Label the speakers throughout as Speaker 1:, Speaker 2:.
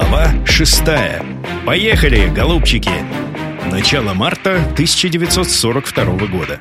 Speaker 1: Глава шестая. Поехали, голубчики! Начало марта 1942 года.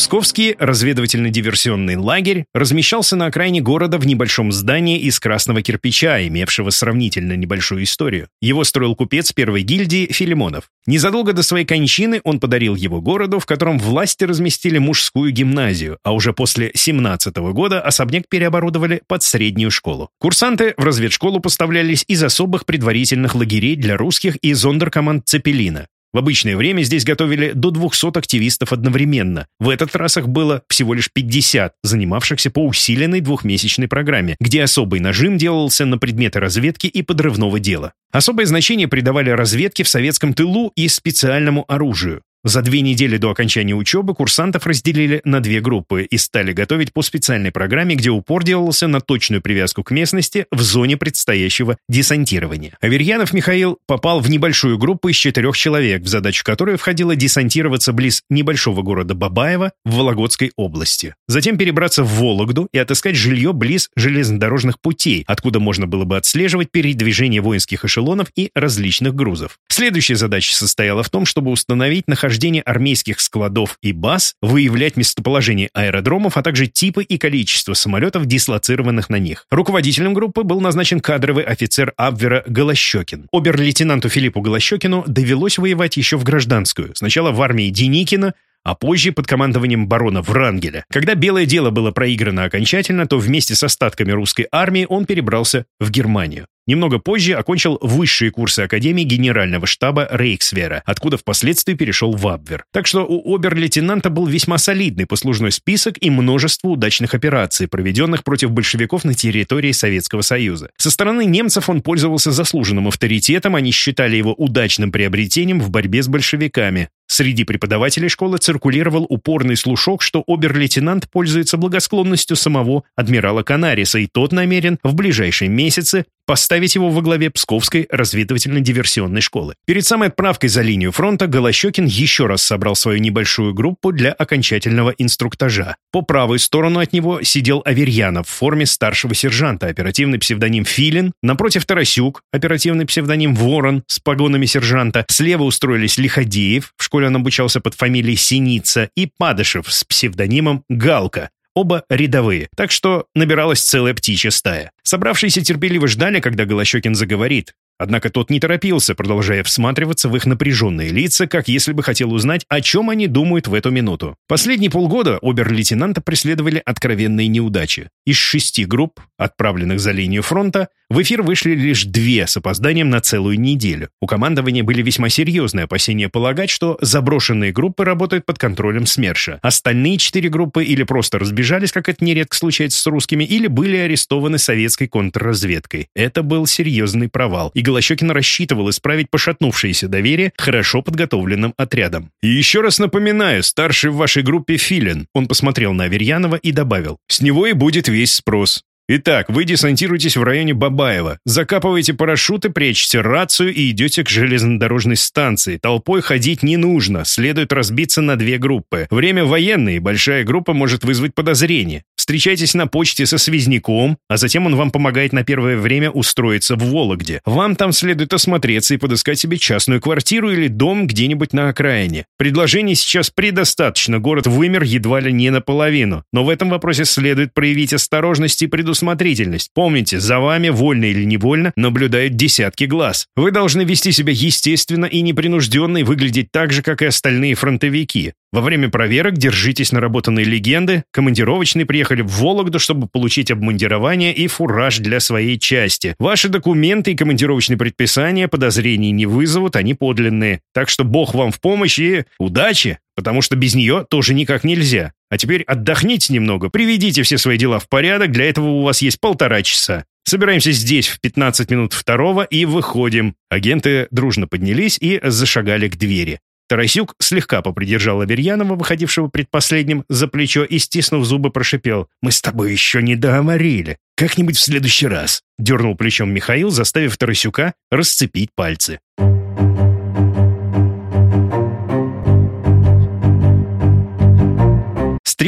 Speaker 1: Псковский разведывательно-диверсионный лагерь размещался на окраине города в небольшом здании из красного кирпича, имевшего сравнительно небольшую историю. Его строил купец первой гильдии Филимонов. Незадолго до своей кончины он подарил его городу, в котором власти разместили мужскую гимназию, а уже после 17 -го года особняк переоборудовали под среднюю школу. Курсанты в разведшколу поставлялись из особых предварительных лагерей для русских и зондеркоманд Цепелина. В обычное время здесь готовили до 200 активистов одновременно. В этот раз их было всего лишь 50, занимавшихся по усиленной двухмесячной программе, где особый нажим делался на предметы разведки и подрывного дела. Особое значение придавали разведке в советском тылу и специальному оружию. За две недели до окончания учебы курсантов разделили на две группы и стали готовить по специальной программе, где упор делался на точную привязку к местности в зоне предстоящего десантирования. Аверьянов Михаил попал в небольшую группу из четырех человек, в задачу которой входило десантироваться близ небольшого города Бабаево в Вологодской области. Затем перебраться в Вологду и отыскать жилье близ железнодорожных путей, откуда можно было бы отслеживать передвижение воинских эшелонов и различных грузов. Следующая задача состояла в том, чтобы установить нахождение нахождение армейских складов и баз, выявлять местоположение аэродромов, а также типы и количество самолетов, дислоцированных на них. Руководителем группы был назначен кадровый офицер Абвера Голощекин. Обер-лейтенанту Филиппу Голощекину довелось воевать еще в гражданскую. Сначала в армии Деникина, а позже под командованием барона Врангеля. Когда белое дело было проиграно окончательно, то вместе с остатками русской армии он перебрался в Германию. Немного позже окончил высшие курсы Академии Генерального штаба Рейхсвера, откуда впоследствии перешел в Абвер. Так что у обер-лейтенанта был весьма солидный послужной список и множество удачных операций, проведенных против большевиков на территории Советского Союза. Со стороны немцев он пользовался заслуженным авторитетом, они считали его удачным приобретением в борьбе с большевиками. Среди преподавателей школы циркулировал упорный слушок, что обер-лейтенант пользуется благосклонностью самого адмирала Канариса, и тот намерен в ближайшие месяцы поставить его во главе Псковской разведывательно-диверсионной школы. Перед самой отправкой за линию фронта Голощекин еще раз собрал свою небольшую группу для окончательного инструктажа. По правую сторону от него сидел Аверьянов в форме старшего сержанта, оперативный псевдоним Филин, напротив Тарасюк, оперативный псевдоним Ворон с погонами сержанта, слева устроились Лиходеев, в школе он обучался под фамилией Синица, и Падышев с псевдонимом Галка, оба рядовые, так что набиралась целая птичья стая. Собравшиеся терпеливо ждали, когда Голощекин заговорит. Однако тот не торопился, продолжая всматриваться в их напряженные лица, как если бы хотел узнать, о чем они думают в эту минуту. Последние полгода обер-лейтенанта преследовали откровенные неудачи. Из шести групп, отправленных за линию фронта, в эфир вышли лишь две с опозданием на целую неделю. У командования были весьма серьезные опасения полагать, что заброшенные группы работают под контролем СМЕРШа. Остальные четыре группы или просто разбежались, как это нередко случается с русскими, или были арестованы советской контрразведкой. Это был серьезный провал, и Голощекин рассчитывал исправить пошатнувшееся доверие хорошо подготовленным отрядом. «И еще раз напоминаю, старший в вашей группе Филин». Он посмотрел на Аверьянова и добавил. «С него и будет весь спрос. Итак, вы десантируетесь в районе Бабаева, закапываете парашюты, прячете рацию и идете к железнодорожной станции. Толпой ходить не нужно, следует разбиться на две группы. Время военное, большая группа может вызвать подозрение. Встречайтесь на почте со связняком, а затем он вам помогает на первое время устроиться в Вологде. Вам там следует осмотреться и подыскать себе частную квартиру или дом где-нибудь на окраине. Предложений сейчас предостаточно, город вымер едва ли не наполовину. Но в этом вопросе следует проявить осторожность и предусмотрительность. Помните, за вами, вольно или невольно, наблюдают десятки глаз. Вы должны вести себя естественно и непринужденно и выглядеть так же, как и остальные фронтовики. Во время проверок держитесь наработанной легенды. Командировочные приехали в Вологду, чтобы получить обмундирование и фураж для своей части. Ваши документы и командировочные предписания подозрений не вызовут, они подлинные. Так что бог вам в помощь и удачи, потому что без нее тоже никак нельзя. А теперь отдохните немного, приведите все свои дела в порядок, для этого у вас есть полтора часа. Собираемся здесь в 15 минут второго и выходим. Агенты дружно поднялись и зашагали к двери. Тарасюк слегка попридержал Аверьянова, выходившего предпоследним, за плечо и, стиснув зубы, прошипел. «Мы с тобой еще не договорили. Как-нибудь в следующий раз». Дернул плечом Михаил, заставив Тарасюка расцепить пальцы.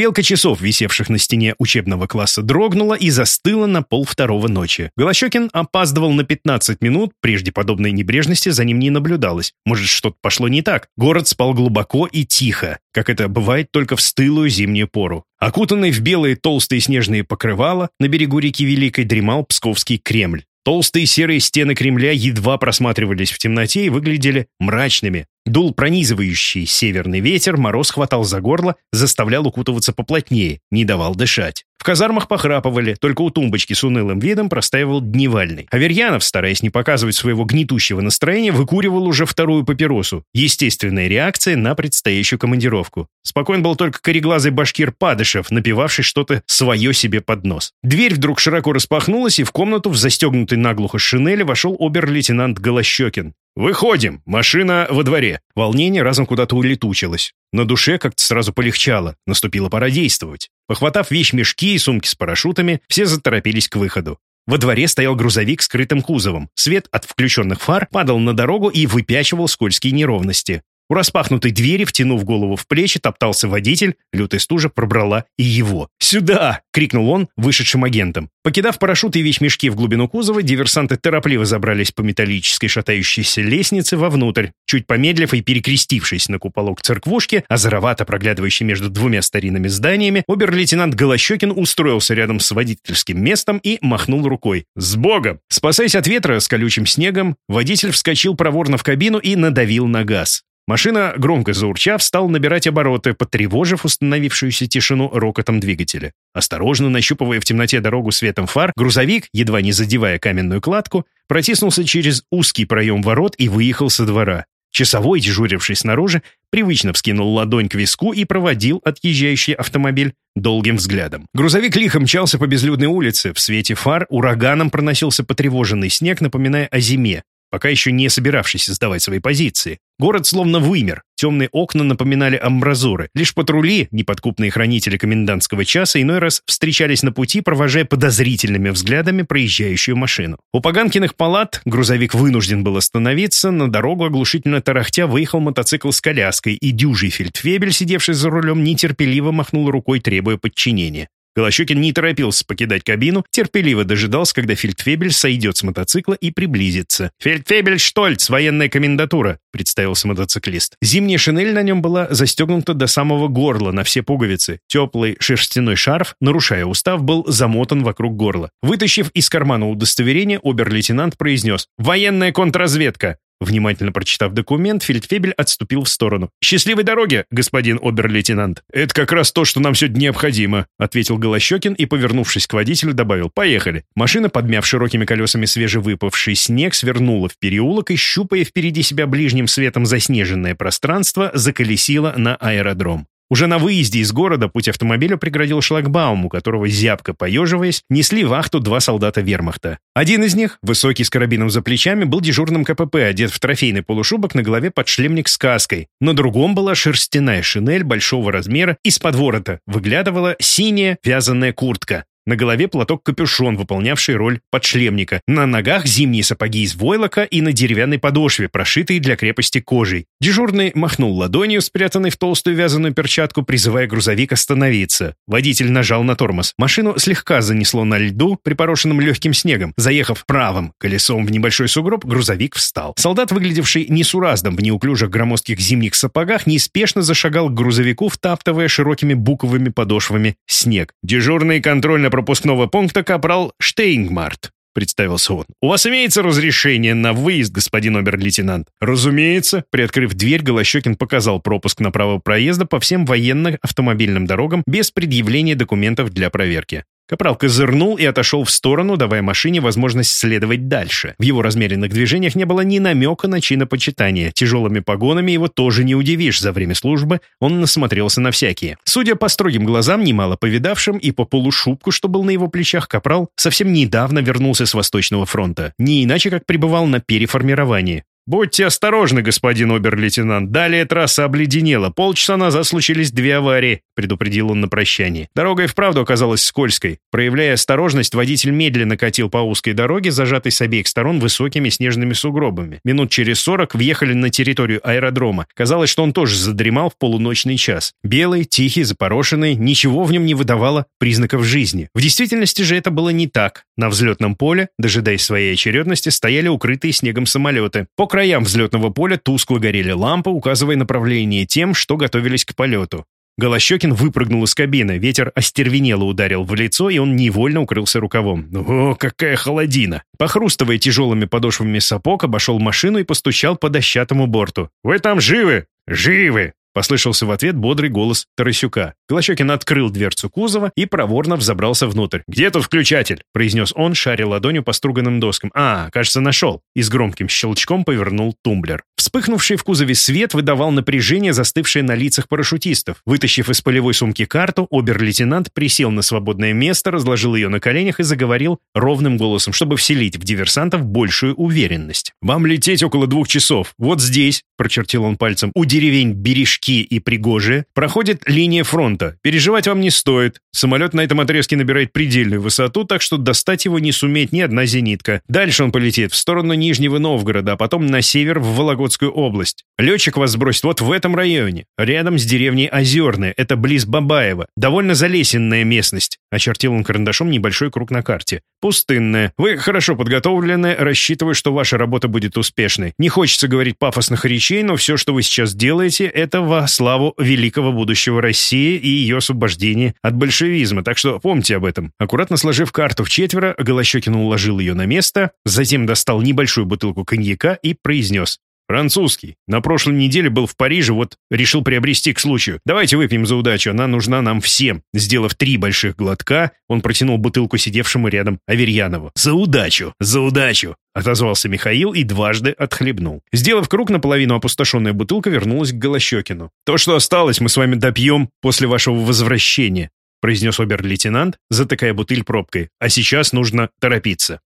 Speaker 1: Стрелка часов, висевших на стене учебного класса, дрогнула и застыла на пол второго ночи. Голощекин опаздывал на 15 минут, прежде подобной небрежности за ним не наблюдалось. Может, что-то пошло не так. Город спал глубоко и тихо, как это бывает только в стылую зимнюю пору. Окутанный в белые толстые снежные покрывала, на берегу реки Великой дремал Псковский Кремль. Толстые серые стены Кремля едва просматривались в темноте и выглядели мрачными. Дул пронизывающий северный ветер, мороз хватал за горло, заставлял укутываться поплотнее, не давал дышать. В казармах похрапывали, только у тумбочки с унылым видом простаивал дневальный. Аверьянов, стараясь не показывать своего гнетущего настроения, выкуривал уже вторую папиросу. Естественная реакция на предстоящую командировку. Спокоен был только кореглазый башкир Падышев, напивавший что-то свое себе под нос. Дверь вдруг широко распахнулась, и в комнату в застегнутой наглухо шинели вошел обер-лейтенант Голощекин. «Выходим! Машина во дворе!» Волнение разом куда-то улетучилось. На душе как-то сразу полегчало, наступила пора действовать. Похватав вещь-мешки и сумки с парашютами, все заторопились к выходу. Во дворе стоял грузовик с крытым кузовом. Свет от включенных фар падал на дорогу и выпячивал скользкие неровности. У распахнутой двери, втянув голову в плечи, топтался водитель, лютая стужа пробрала и его. «Сюда!» — крикнул он вышедшим агентам. Покидав парашют и вещмешки в глубину кузова, диверсанты торопливо забрались по металлической шатающейся лестнице вовнутрь. Чуть помедлив и перекрестившись на куполок церквушки, озоровато проглядывающий между двумя старинными зданиями, обер-лейтенант Голощекин устроился рядом с водительским местом и махнул рукой. «С Богом!» Спасаясь от ветра с колючим снегом, водитель вскочил проворно в кабину и надавил на газ. Машина, громко заурчав, стал набирать обороты, потревожив установившуюся тишину рокотом двигателя. Осторожно нащупывая в темноте дорогу светом фар, грузовик, едва не задевая каменную кладку, протиснулся через узкий проем ворот и выехал со двора. Часовой, дежуривший снаружи, привычно вскинул ладонь к виску и проводил отъезжающий автомобиль долгим взглядом. Грузовик лихо мчался по безлюдной улице. В свете фар ураганом проносился потревоженный снег, напоминая о зиме пока еще не собиравшийся сдавать свои позиции. Город словно вымер, темные окна напоминали амбразуры. Лишь патрули, неподкупные хранители комендантского часа, иной раз встречались на пути, провожая подозрительными взглядами проезжающую машину. У Поганкиных палат грузовик вынужден был остановиться, на дорогу оглушительно тарахтя выехал мотоцикл с коляской, и дюжий фельдфебель, сидевший за рулем, нетерпеливо махнул рукой, требуя подчинения. Голощекин не торопился покидать кабину, терпеливо дожидался, когда фельдфебель сойдет с мотоцикла и приблизится. «Фельдфебель Штольц, военная комендатура», — представился мотоциклист. Зимняя шинель на нем была застегнута до самого горла на все пуговицы. Теплый шерстяной шарф, нарушая устав, был замотан вокруг горла. Вытащив из кармана удостоверение, обер-лейтенант произнес «Военная контрразведка». Внимательно прочитав документ, Фельдфебель отступил в сторону. «Счастливой дороги, господин обер-лейтенант!» «Это как раз то, что нам сегодня необходимо», — ответил Голощекин и, повернувшись к водителю, добавил «Поехали». Машина, подмяв широкими колесами свежевыпавший снег, свернула в переулок и, щупая впереди себя ближним светом заснеженное пространство, заколесила на аэродром. Уже на выезде из города путь автомобиля преградил шлагбаум, у которого, зябко поеживаясь, несли вахту два солдата вермахта. Один из них, высокий с карабином за плечами, был дежурным КПП, одет в трофейный полушубок, на голове подшлемник с каской. На другом была шерстяная шинель большого размера, из-под ворота выглядывала синяя вязаная куртка. На голове платок-капюшон, выполнявший роль подшлемника. На ногах зимние сапоги из войлока и на деревянной подошве, прошитые для крепости кожей. Дежурный махнул ладонью, спрятанной в толстую вязаную перчатку, призывая грузовик остановиться. Водитель нажал на тормоз. Машину слегка занесло на льду, припорошенным легким снегом. Заехав правым колесом в небольшой сугроб, грузовик встал. Солдат, выглядевший несураздом в неуклюжих громоздких зимних сапогах, неспешно зашагал к грузовику, втаптывая широкими буковыми подошвами снег. Дежурный контрольно пропускного пункта капрал Штейнгмарт», — представился он. «У вас имеется разрешение на выезд, господин обер-лейтенант?» «Разумеется». Приоткрыв дверь, Голощекин показал пропуск на право проезда по всем военно-автомобильным дорогам без предъявления документов для проверки. Капрал козырнул и отошел в сторону, давая машине возможность следовать дальше. В его размеренных движениях не было ни намека на чинопочитание. Тяжелыми погонами его тоже не удивишь. За время службы он насмотрелся на всякие. Судя по строгим глазам, немало повидавшим, и по полушубку, что был на его плечах, Капрал совсем недавно вернулся с Восточного фронта. Не иначе, как пребывал на переформировании. «Будьте осторожны, господин обер-лейтенант. Далее трасса обледенела. Полчаса назад случились две аварии», — предупредил он на прощании. Дорога и вправду оказалась скользкой. Проявляя осторожность, водитель медленно катил по узкой дороге, зажатой с обеих сторон высокими снежными сугробами. Минут через сорок въехали на территорию аэродрома. Казалось, что он тоже задремал в полуночный час. Белый, тихий, запорошенный, ничего в нем не выдавало признаков жизни. В действительности же это было не так. На взлетном поле, дожидаясь своей очередности, стояли укрытые снегом самолеты. По краям взлетного поля тускло горели лампы, указывая направление тем, что готовились к полету. Голощекин выпрыгнул из кабины, ветер остервенело ударил в лицо, и он невольно укрылся рукавом. О, какая холодина! Похрустывая тяжелыми подошвами сапог, обошел машину и постучал по дощатому борту. «Вы там живы?» «Живы!» Послышался в ответ бодрый голос Тарасюка. Голощекин открыл дверцу кузова и проворно взобрался внутрь. «Где тут включатель?» — произнес он, шаря ладонью по струганным доскам. «А, кажется, нашел». И с громким щелчком повернул тумблер. Вспыхнувший в кузове свет выдавал напряжение, застывшее на лицах парашютистов. Вытащив из полевой сумки карту, обер-лейтенант присел на свободное место, разложил ее на коленях и заговорил ровным голосом, чтобы вселить в диверсантов большую уверенность. «Вам лететь около двух часов. Вот здесь», — прочертил он пальцем, — «у деревень Бережки и Пригожие проходит линия фронта. Переживать вам не стоит. Самолет на этом отрезке набирает предельную высоту, так что достать его не сумеет ни одна зенитка. Дальше он полетит в сторону Нижнего Новгорода, а потом на север в Вологодскую область. Летчик вас сбросит вот в этом районе, рядом с деревней Озерная, это близ Бабаева. Довольно залесенная местность. Очертил он карандашом небольшой круг на карте. Пустынная. Вы хорошо подготовлены, рассчитываю, что ваша работа будет успешной. Не хочется говорить пафосных речей, но все, что вы сейчас делаете, это во славу великого будущего России и ее освобождения от большевизма, так что помните об этом. Аккуратно сложив карту в четверо, Голощекин уложил ее на место, затем достал небольшую бутылку коньяка и произнес «Французский. На прошлой неделе был в Париже, вот решил приобрести к случаю. Давайте выпьем за удачу, она нужна нам всем». Сделав три больших глотка, он протянул бутылку сидевшему рядом Аверьянову. «За удачу! За удачу!» — отозвался Михаил и дважды отхлебнул. Сделав круг, наполовину опустошенная бутылка вернулась к Голощекину. «То, что осталось, мы с вами допьем после вашего возвращения», — произнес обер-лейтенант, затыкая бутыль пробкой. «А сейчас нужно торопиться».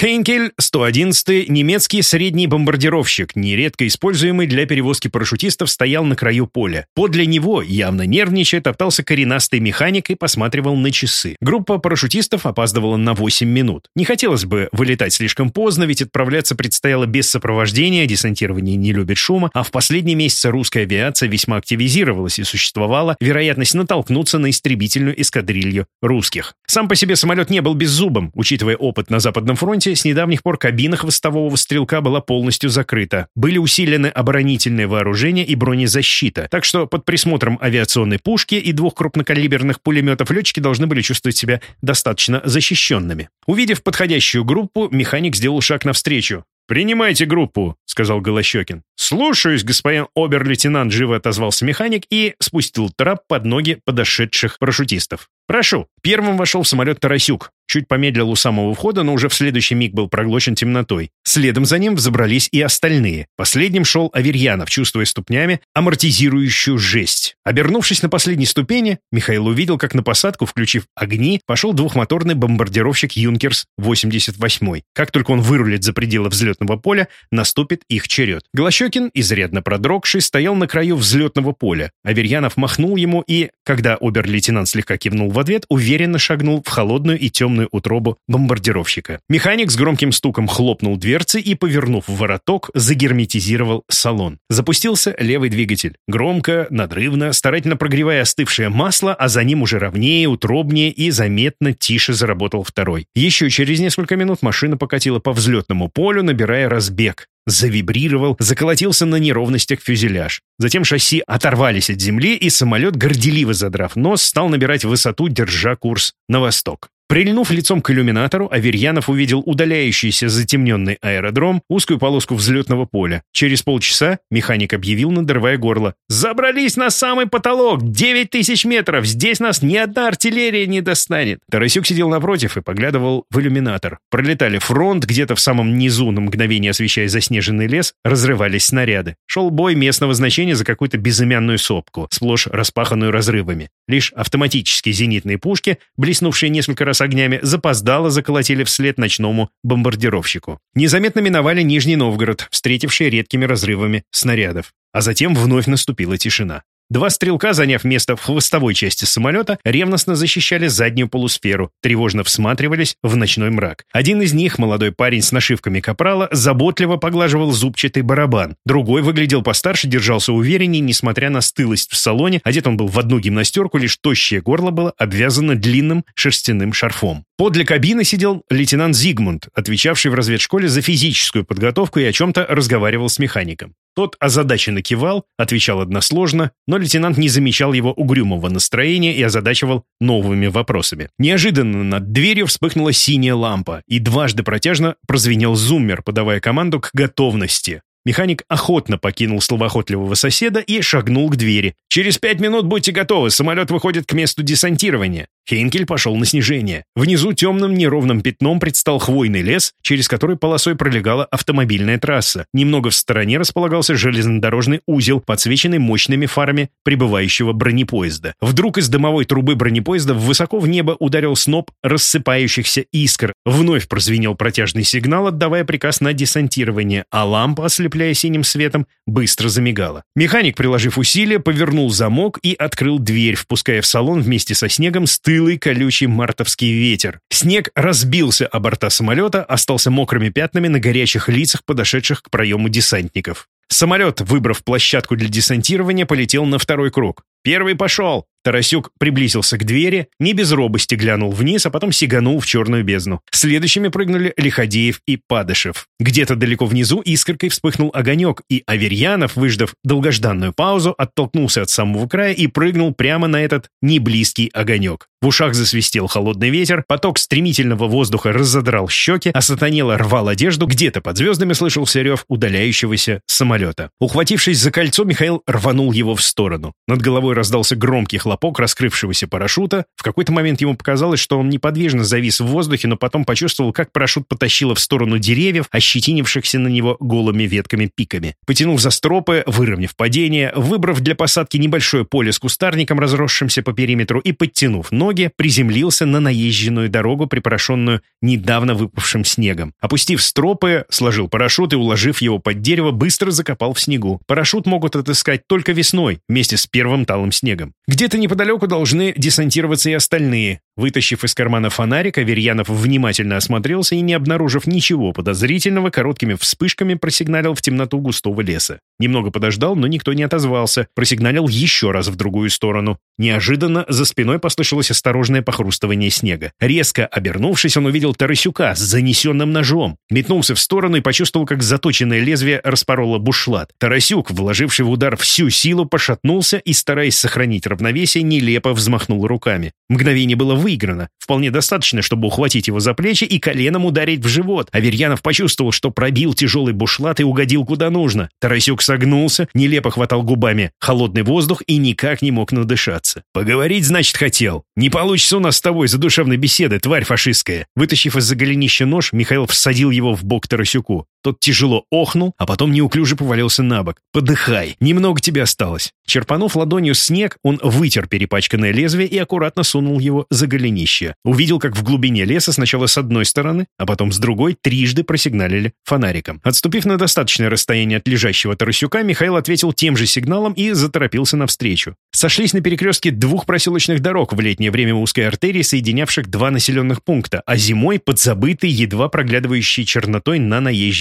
Speaker 1: Хейнкель 111 немецкий средний бомбардировщик, нередко используемый для перевозки парашютистов, стоял на краю поля. Подле него, явно нервничая, топтался коренастый механик и посматривал на часы. Группа парашютистов опаздывала на 8 минут. Не хотелось бы вылетать слишком поздно, ведь отправляться предстояло без сопровождения, десантирование не любит шума, а в последние месяцы русская авиация весьма активизировалась и существовала вероятность натолкнуться на истребительную эскадрилью русских. Сам по себе самолет не был беззубым, учитывая опыт на Западном фронте, фронте с недавних пор кабина хвостового стрелка была полностью закрыта. Были усилены оборонительное вооружение и бронезащита, так что под присмотром авиационной пушки и двух крупнокалиберных пулеметов летчики должны были чувствовать себя достаточно защищенными. Увидев подходящую группу, механик сделал шаг навстречу. «Принимайте группу», — сказал Голощекин. «Слушаюсь, господин обер-лейтенант», — живо отозвался механик и спустил трап под ноги подошедших парашютистов. «Прошу». Первым вошел в самолет Тарасюк. Чуть помедлил у самого входа, но уже в следующий миг был проглочен темнотой. Следом за ним взобрались и остальные. Последним шел Аверьянов, чувствуя ступнями амортизирующую жесть. Обернувшись на последней ступени, Михаил увидел, как на посадку, включив огни, пошел двухмоторный бомбардировщик «Юнкерс-88». Как только он вырулит за пределы взлетного поля, наступит их черед. Голощекин, изрядно продрогший, стоял на краю взлетного поля. Аверьянов махнул ему и, когда обер-лейтенант слегка кивнул в ответ, уверенно шагнул в холодную и темную огромную утробу бомбардировщика. Механик с громким стуком хлопнул дверцы и, повернув вороток, загерметизировал салон. Запустился левый двигатель. Громко, надрывно, старательно прогревая остывшее масло, а за ним уже ровнее, утробнее и заметно тише заработал второй. Еще через несколько минут машина покатила по взлетному полю, набирая разбег завибрировал, заколотился на неровностях фюзеляж. Затем шасси оторвались от земли, и самолет, горделиво задрав нос, стал набирать высоту, держа курс на восток. Прильнув лицом к иллюминатору, Аверьянов увидел удаляющийся затемненный аэродром, узкую полоску взлетного поля. Через полчаса механик объявил, надрывая горло. «Забрались на самый потолок! Девять тысяч метров! Здесь нас ни одна артиллерия не достанет!» Тарасюк сидел напротив и поглядывал в иллюминатор. Пролетали фронт, где-то в самом низу, на мгновение освещая заснеженный лес, разрывались снаряды. Шел бой местного значения за какую-то безымянную сопку, сплошь распаханную разрывами. Лишь автоматические зенитные пушки, блеснувшие несколько раз с огнями, запоздало заколотили вслед ночному бомбардировщику. Незаметно миновали Нижний Новгород, встретивший редкими разрывами снарядов. А затем вновь наступила тишина. Два стрелка, заняв место в хвостовой части самолета, ревностно защищали заднюю полусферу, тревожно всматривались в ночной мрак. Один из них, молодой парень с нашивками капрала, заботливо поглаживал зубчатый барабан. Другой выглядел постарше, держался увереннее, несмотря на стылость в салоне. Одет он был в одну гимнастерку, лишь тощее горло было обвязано длинным шерстяным шарфом. Подле кабины сидел лейтенант Зигмунд, отвечавший в разведшколе за физическую подготовку и о чем-то разговаривал с механиком. Тот озадаченно кивал, отвечал односложно, но лейтенант не замечал его угрюмого настроения и озадачивал новыми вопросами. Неожиданно над дверью вспыхнула синяя лампа, и дважды протяжно прозвенел зуммер, подавая команду к готовности. Механик охотно покинул словоохотливого соседа и шагнул к двери. «Через пять минут будьте готовы, самолет выходит к месту десантирования». Хейнкель пошел на снижение. Внизу темным неровным пятном предстал хвойный лес, через который полосой пролегала автомобильная трасса. Немного в стороне располагался железнодорожный узел, подсвеченный мощными фарами прибывающего бронепоезда. Вдруг из дымовой трубы бронепоезда высоко в небо ударил сноп рассыпающихся искр. Вновь прозвенел протяжный сигнал, отдавая приказ на десантирование, а лампа, ослепляя синим светом, быстро замигала. Механик, приложив усилия, повернул замок и открыл дверь, впуская в салон вместе со снегом стыл стылый колючий мартовский ветер. Снег разбился о борта самолета, остался мокрыми пятнами на горячих лицах подошедших к проему десантников. Самолет, выбрав площадку для десантирования, полетел на второй круг. «Первый пошел!» Тарасюк приблизился к двери, не без робости глянул вниз, а потом сиганул в черную бездну. Следующими прыгнули Лиходеев и Падышев. Где-то далеко внизу искоркой вспыхнул огонек, и Аверьянов, выждав долгожданную паузу, оттолкнулся от самого края и прыгнул прямо на этот неблизкий огонек. В ушах засвистел холодный ветер, поток стремительного воздуха разодрал щеки, а сатанело рвал одежду, где-то под звездами слышался рев удаляющегося самолета. Ухватившись за кольцо, Михаил рванул его в сторону. Над головой раздался громкий хлопок раскрывшегося парашюта. В какой-то момент ему показалось, что он неподвижно завис в воздухе, но потом почувствовал, как парашют потащило в сторону деревьев, ощетинившихся на него голыми ветками-пиками. Потянув за стропы, выровняв падение, выбрав для посадки небольшое поле с кустарником, разросшимся по периметру, и подтянув ноги, приземлился на наезженную дорогу, припорошенную недавно выпавшим снегом. Опустив стропы, сложил парашют и, уложив его под дерево, быстро закопал в снегу. Парашют могут отыскать только весной, вместе с первым талым снегом. Где-то неподалеку должны десантироваться и остальные. Вытащив из кармана фонарик, Аверьянов внимательно осмотрелся и, не обнаружив ничего подозрительного, короткими вспышками просигналил в темноту густого леса. Немного подождал, но никто не отозвался. Просигналил еще раз в другую сторону. Неожиданно за спиной послышалось осторожное похрустывание снега. Резко обернувшись, он увидел Тарасюка с занесенным ножом. Метнулся в сторону и почувствовал, как заточенное лезвие распороло бушлат. Тарасюк, вложивший в удар всю силу, пошатнулся и, стараясь сохранить равновесие, нелепо взмахнул руками. Мгновение было выиграно. Вполне достаточно, чтобы ухватить его за плечи и коленом ударить в живот. Аверьянов почувствовал, что пробил тяжелый бушлат и угодил куда нужно. Тарасюк согнулся, нелепо хватал губами холодный воздух и никак не мог надышаться. «Поговорить, значит, хотел. Не получится у нас с тобой задушевной беседы, тварь фашистская». Вытащив из-за голенища нож, Михаил всадил его в бок Тарасюку. Тот тяжело охнул, а потом неуклюже повалился на бок. «Подыхай, немного тебе осталось». Черпанув ладонью снег, он вытер перепачканное лезвие и аккуратно сунул его за голенище. Увидел, как в глубине леса сначала с одной стороны, а потом с другой трижды просигналили фонариком. Отступив на достаточное расстояние от лежащего Тарасюка, Михаил ответил тем же сигналом и заторопился навстречу. Сошлись на перекрестке двух проселочных дорог в летнее время узкой артерии, соединявших два населенных пункта, а зимой подзабытый, едва проглядывающий чернотой на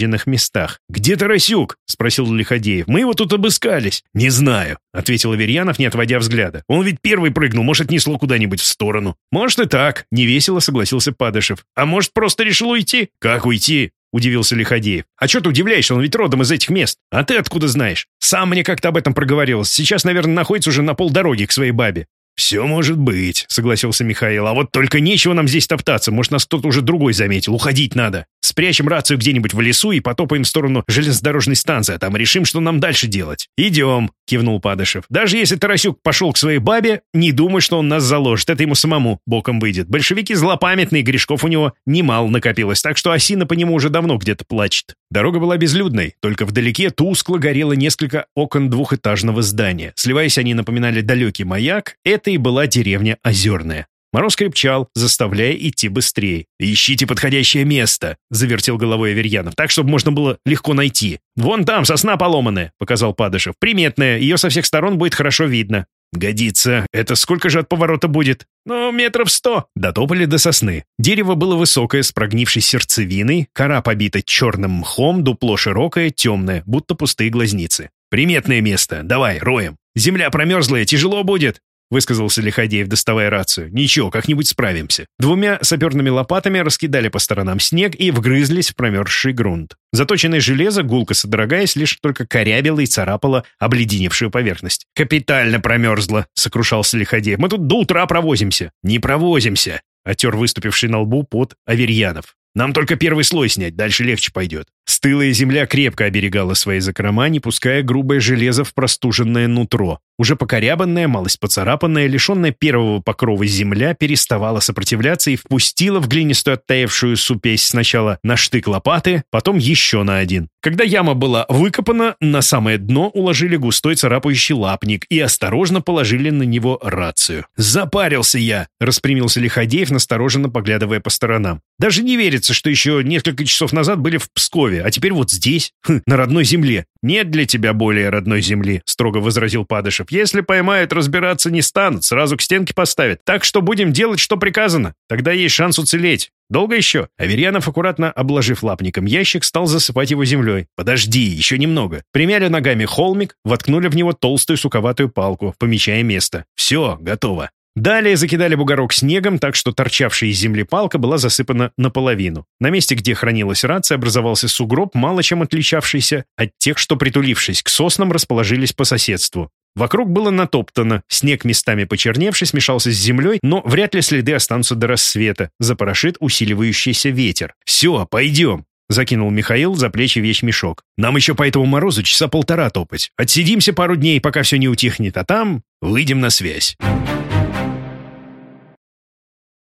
Speaker 1: наезженных местах. «Где Тарасюк?» — спросил Лиходеев. «Мы его тут обыскались». «Не знаю», — ответил Аверьянов, не отводя взгляда. «Он ведь первый прыгнул, может, отнесло куда-нибудь в сторону». «Может и так», — невесело согласился Падышев. «А может, просто решил уйти?» «Как уйти?» — удивился Лиходеев. «А что ты удивляешься? Он ведь родом из этих мест. А ты откуда знаешь? Сам мне как-то об этом проговорился. Сейчас, наверное, находится уже на полдороги к своей бабе». «Все может быть», — согласился Михаил. «А вот только нечего нам здесь топтаться. Может, нас кто-то уже другой заметил. Уходить надо». Спрячем рацию где-нибудь в лесу и потопаем в сторону железнодорожной станции, а там решим, что нам дальше делать. Идем, кивнул Падышев. Даже если Тарасюк пошел к своей бабе, не думай, что он нас заложит. Это ему самому боком выйдет. Большевики злопамятные, грешков у него немало накопилось, так что осина по нему уже давно где-то плачет. Дорога была безлюдной, только вдалеке тускло горело несколько окон двухэтажного здания. Сливаясь, они напоминали далекий маяк. Это и была деревня Озерная. Мороз крепчал, заставляя идти быстрее. «Ищите подходящее место», — завертел головой Аверьянов, «так, чтобы можно было легко найти. Вон там сосна поломанная», — показал Падышев. «Приметная, ее со всех сторон будет хорошо видно». «Годится. Это сколько же от поворота будет?» «Ну, метров сто». Дотопали до сосны. Дерево было высокое, с прогнившей сердцевиной, кора побита черным мхом, дупло широкое, темное, будто пустые глазницы. «Приметное место. Давай, роем. Земля промерзлая, тяжело будет». — высказался Лиходеев, доставая рацию. «Ничего, как-нибудь справимся». Двумя саперными лопатами раскидали по сторонам снег и вгрызлись в промерзший грунт. Заточенное железо, гулко содрогаясь, лишь только корябило и царапало обледеневшую поверхность. «Капитально промерзло», — сокрушался Лиходеев. «Мы тут до утра провозимся». «Не провозимся», — отер выступивший на лбу под Аверьянов. Нам только первый слой снять, дальше легче пойдет. Стылая земля крепко оберегала свои закрома, не пуская грубое железо в простуженное нутро. Уже покорябанная, малость поцарапанная, лишенная первого покрова земля переставала сопротивляться и впустила в глинистую оттаявшую супесь сначала на штык лопаты, потом еще на один. Когда яма была выкопана, на самое дно уложили густой царапающий лапник и осторожно положили на него рацию. «Запарился я!» — распрямился Лиходеев, настороженно поглядывая по сторонам. «Даже не верится, что еще несколько часов назад были в Пскове, а теперь вот здесь, хм, на родной земле. Нет для тебя более родной земли», — строго возразил Падышев. Если поймают, разбираться не станут, сразу к стенке поставят. Так что будем делать, что приказано. Тогда есть шанс уцелеть. Долго еще?» Аверьянов, аккуратно обложив лапником ящик, стал засыпать его землей. «Подожди, еще немного». Примяли ногами холмик, воткнули в него толстую суковатую палку, помечая место. «Все, готово». Далее закидали бугорок снегом, так что торчавшая из земли палка была засыпана наполовину. На месте, где хранилась рация, образовался сугроб, мало чем отличавшийся от тех, что, притулившись к соснам, расположились по соседству. Вокруг было натоптано, снег местами почерневший смешался с землей, но вряд ли следы останутся до рассвета, запорошит усиливающийся ветер. «Все, пойдем!» — закинул Михаил за плечи вещмешок. «Нам еще по этому морозу часа полтора топать. Отсидимся пару дней, пока все не утихнет, а там выйдем на связь».